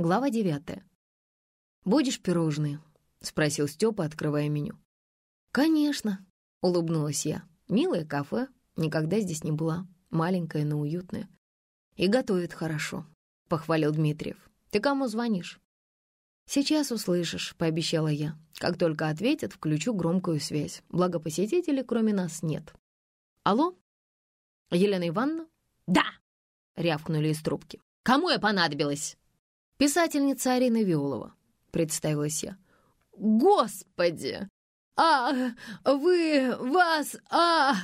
Глава девятая. «Будешь пирожные?» — спросил Степа, открывая меню. «Конечно», — улыбнулась я. «Милое кафе, никогда здесь не была, маленькое, но уютное. И готовит хорошо», — похвалил Дмитриев. «Ты кому звонишь?» «Сейчас услышишь», — пообещала я. «Как только ответят, включу громкую связь. Благо посетителей кроме нас нет». «Алло? Елена Ивановна?» «Да!» — рявкнули из трубки. «Кому я понадобилась?» «Писательница Арина Виолова», — представилась я. «Господи! А вы, вас, а...»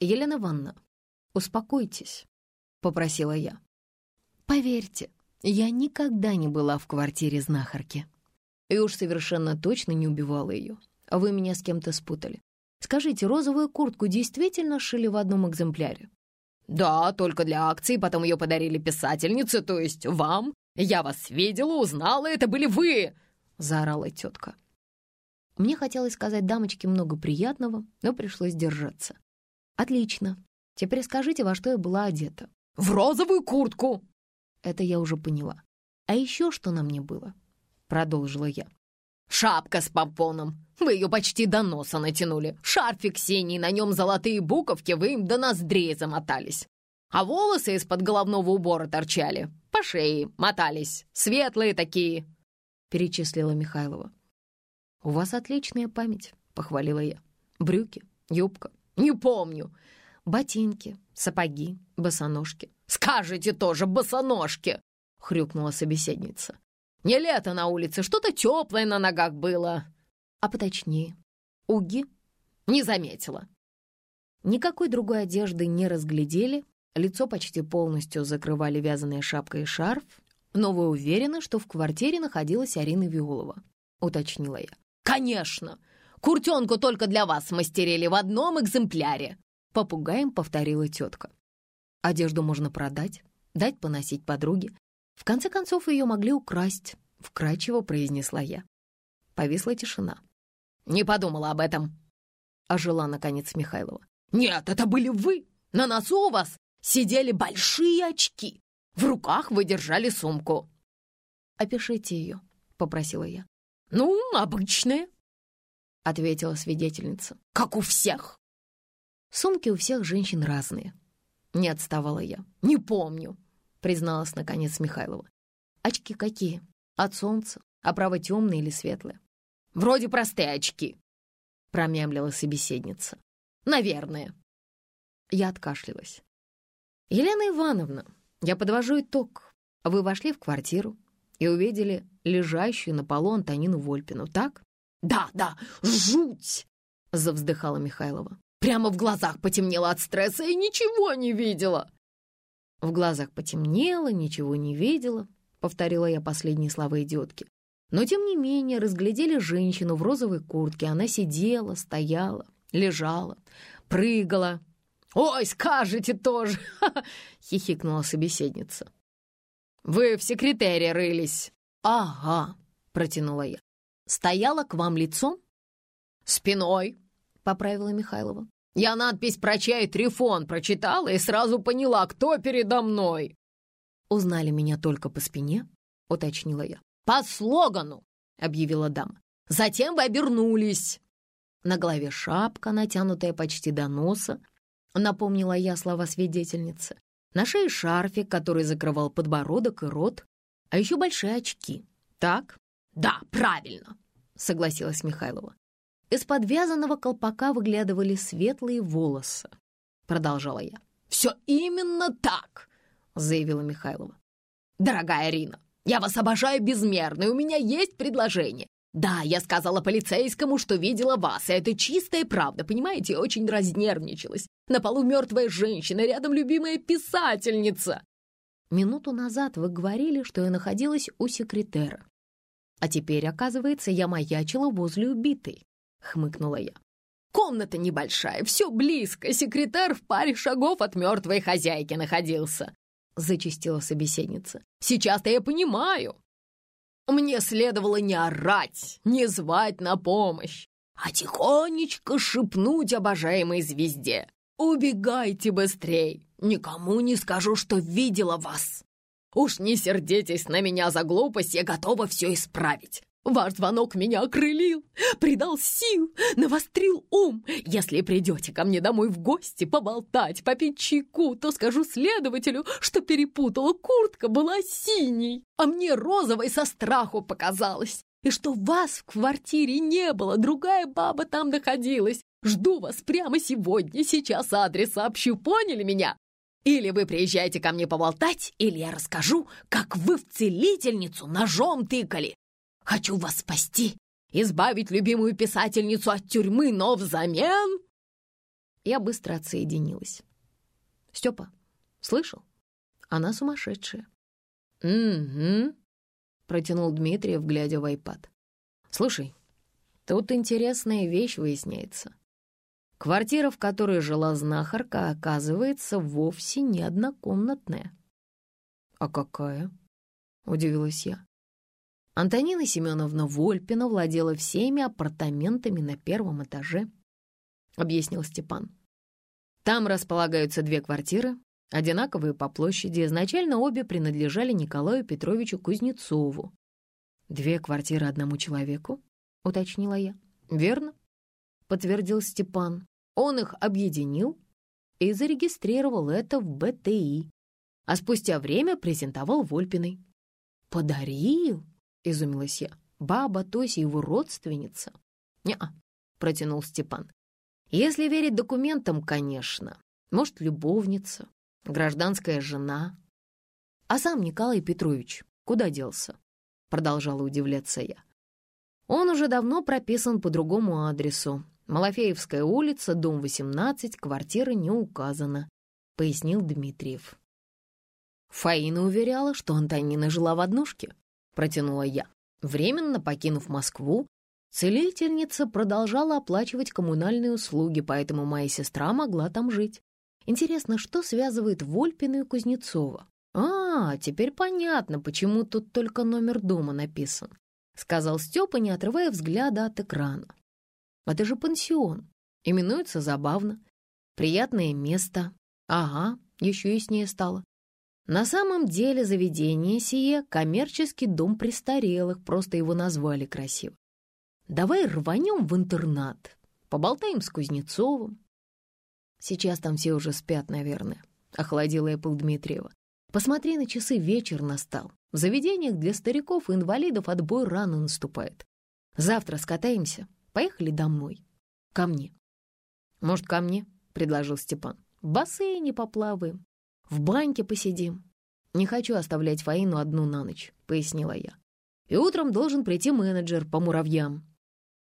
«Елена Ивановна, успокойтесь», — попросила я. «Поверьте, я никогда не была в квартире знахарки. И уж совершенно точно не убивала ее. Вы меня с кем-то спутали. Скажите, розовую куртку действительно шили в одном экземпляре?» «Да, только для акции, потом ее подарили писательнице, то есть вам. Я вас видела, узнала, это были вы!» — заорала тетка. Мне хотелось сказать дамочке много приятного, но пришлось держаться. «Отлично. Теперь скажите, во что я была одета?» «В розовую куртку!» Это я уже поняла. «А еще что на мне было?» Продолжила я. «Шапка с помпоном. Вы ее почти до носа натянули. Шарфик синий, на нем золотые буковки, вы им до ноздрей замотались. А волосы из-под головного убора торчали. По шее мотались. Светлые такие», — перечислила Михайлова. «У вас отличная память», — похвалила я. «Брюки, юбка, не помню. Ботинки, сапоги, босоножки». «Скажите тоже, босоножки!» — хрюкнула собеседница. «Не лето на улице, что-то теплое на ногах было». «А поточнее, уги?» «Не заметила». Никакой другой одежды не разглядели, лицо почти полностью закрывали вязаная шапка и шарф, но вы уверены, что в квартире находилась Арина Виолова?» — уточнила я. «Конечно! Куртенку только для вас мастерили в одном экземпляре!» Попугаем повторила тетка. Одежду можно продать, дать поносить подруге. В конце концов, ее могли украсть, вкрадчиво произнесла я. Повисла тишина. «Не подумала об этом», — ожила, наконец, Михайлова. «Нет, это были вы! На носу у вас сидели большие очки. В руках вы держали сумку». «Опишите ее», — попросила я. «Ну, обычная», — ответила свидетельница. «Как у всех». «Сумки у всех женщин разные», — не отставала я. «Не помню», — призналась наконец Михайлова. «Очки какие? От солнца? Оправа темная или светлая?» «Вроде простые очки», — промямлила собеседница. «Наверное». Я откашлялась. «Елена Ивановна, я подвожу итог. Вы вошли в квартиру и увидели лежащую на полу Антонину Вольпину, так?» «Да, да, жуть!» — завздыхала Михайлова. «Прямо в глазах потемнело от стресса и ничего не видела!» «В глазах потемнело, ничего не видела», — повторила я последние слова идиотки. Но, тем не менее, разглядели женщину в розовой куртке. Она сидела, стояла, лежала, прыгала. «Ой, скажете тоже!» — хихикнула собеседница. «Вы в секретаре рылись». «Ага», — протянула я. «Стояла к вам лицом?» «Спиной», — поправила Михайлова. «Я надпись про чай Трифон прочитала и сразу поняла, кто передо мной». «Узнали меня только по спине?» — уточнила я. «По слогану», — объявила дама. «Затем вы обернулись». На голове шапка, натянутая почти до носа, напомнила я слова свидетельницы. На шее шарфик, который закрывал подбородок и рот, а еще большие очки. Так? Да, правильно, согласилась Михайлова. Из подвязанного колпака выглядывали светлые волосы, продолжала я. «Все именно так!» — заявила Михайлова. «Дорогая Арина, я вас обожаю безмерно, и у меня есть предложение. Да, я сказала полицейскому, что видела вас, и это чистая правда, понимаете? Очень разнервничалась. На полу мертвая женщина, рядом любимая писательница. Минуту назад вы говорили, что я находилась у секретера. А теперь, оказывается, я маячила возле убитой, — хмыкнула я. Комната небольшая, все близко, секретарь в паре шагов от мертвой хозяйки находился, — зачастила собеседница. Сейчас-то я понимаю. Мне следовало не орать, не звать на помощь, а тихонечко шепнуть обожаемой звезде. «Убегайте быстрей! Никому не скажу, что видела вас!» Уж не сердитесь на меня за глупость, я готова все исправить. Ваш звонок меня окрылил, придал сил, навострил ум. Если придете ко мне домой в гости поболтать, попить чайку, то скажу следователю, что перепутала, куртка была синей, а мне розовой со страху показалось. И что вас в квартире не было, другая баба там находилась. Жду вас прямо сегодня, сейчас адрес сообщу, поняли меня? Или вы приезжаете ко мне поболтать, или я расскажу, как вы в целительницу ножом тыкали. Хочу вас спасти, избавить любимую писательницу от тюрьмы, но взамен...» Я быстро отсоединилась. «Степа, слышал? Она сумасшедшая». «Угу», — протянул Дмитриев, глядя в айпад. «Слушай, тут интересная вещь выясняется. Квартира, в которой жила знахарка, оказывается вовсе не однокомнатная». «А какая?» — удивилась я. Антонина Семеновна Вольпина владела всеми апартаментами на первом этаже, объяснил Степан. Там располагаются две квартиры, одинаковые по площади. Изначально обе принадлежали Николаю Петровичу Кузнецову. «Две квартиры одному человеку?» — уточнила я. «Верно», — подтвердил Степан. Он их объединил и зарегистрировал это в БТИ, а спустя время презентовал Вольпиной. «Подарил?» — изумилась я. «Баба Тося его родственница?» «Не-а», — протянул Степан. «Если верить документам, конечно. Может, любовница, гражданская жена. А сам Николай Петрович куда делся?» Продолжала удивляться я. «Он уже давно прописан по другому адресу. Малафеевская улица, дом 18, квартира не указана», — пояснил Дмитриев. Фаина уверяла, что Антонина жила в однушке, — протянула я. Временно покинув Москву, целительница продолжала оплачивать коммунальные услуги, поэтому моя сестра могла там жить. Интересно, что связывает Вольпина и Кузнецова? «А, теперь понятно, почему тут только номер дома написан», — сказал Степа, не отрывая взгляда от экрана. «Это же пансион. Именуется забавно. Приятное место. Ага, еще яснее стало. На самом деле заведение сие — коммерческий дом престарелых, просто его назвали красиво. Давай рванем в интернат, поболтаем с Кузнецовым. Сейчас там все уже спят, наверное, — охладила Эппл Дмитриева. Посмотри на часы, вечер настал. В заведениях для стариков и инвалидов отбой рано наступает. Завтра скатаемся, поехали домой. Ко мне. Может, ко мне, — предложил Степан. В бассейне поплаваем. В баньке посидим. Не хочу оставлять Фаину одну на ночь, пояснила я. И утром должен прийти менеджер по муравьям.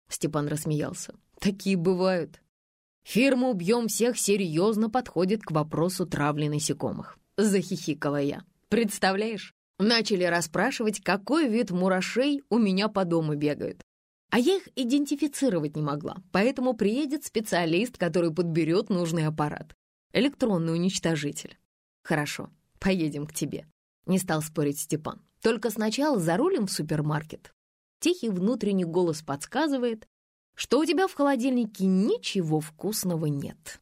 Степан рассмеялся. Такие бывают. Фирма «Убьем всех» серьезно подходит к вопросу травли насекомых. Захихикала я. Представляешь? Начали расспрашивать, какой вид мурашей у меня по дому бегают. А я их идентифицировать не могла, поэтому приедет специалист, который подберет нужный аппарат. Электронный уничтожитель. «Хорошо, поедем к тебе», — не стал спорить Степан. «Только сначала зарулим в супермаркет». Тихий внутренний голос подсказывает, что у тебя в холодильнике ничего вкусного нет.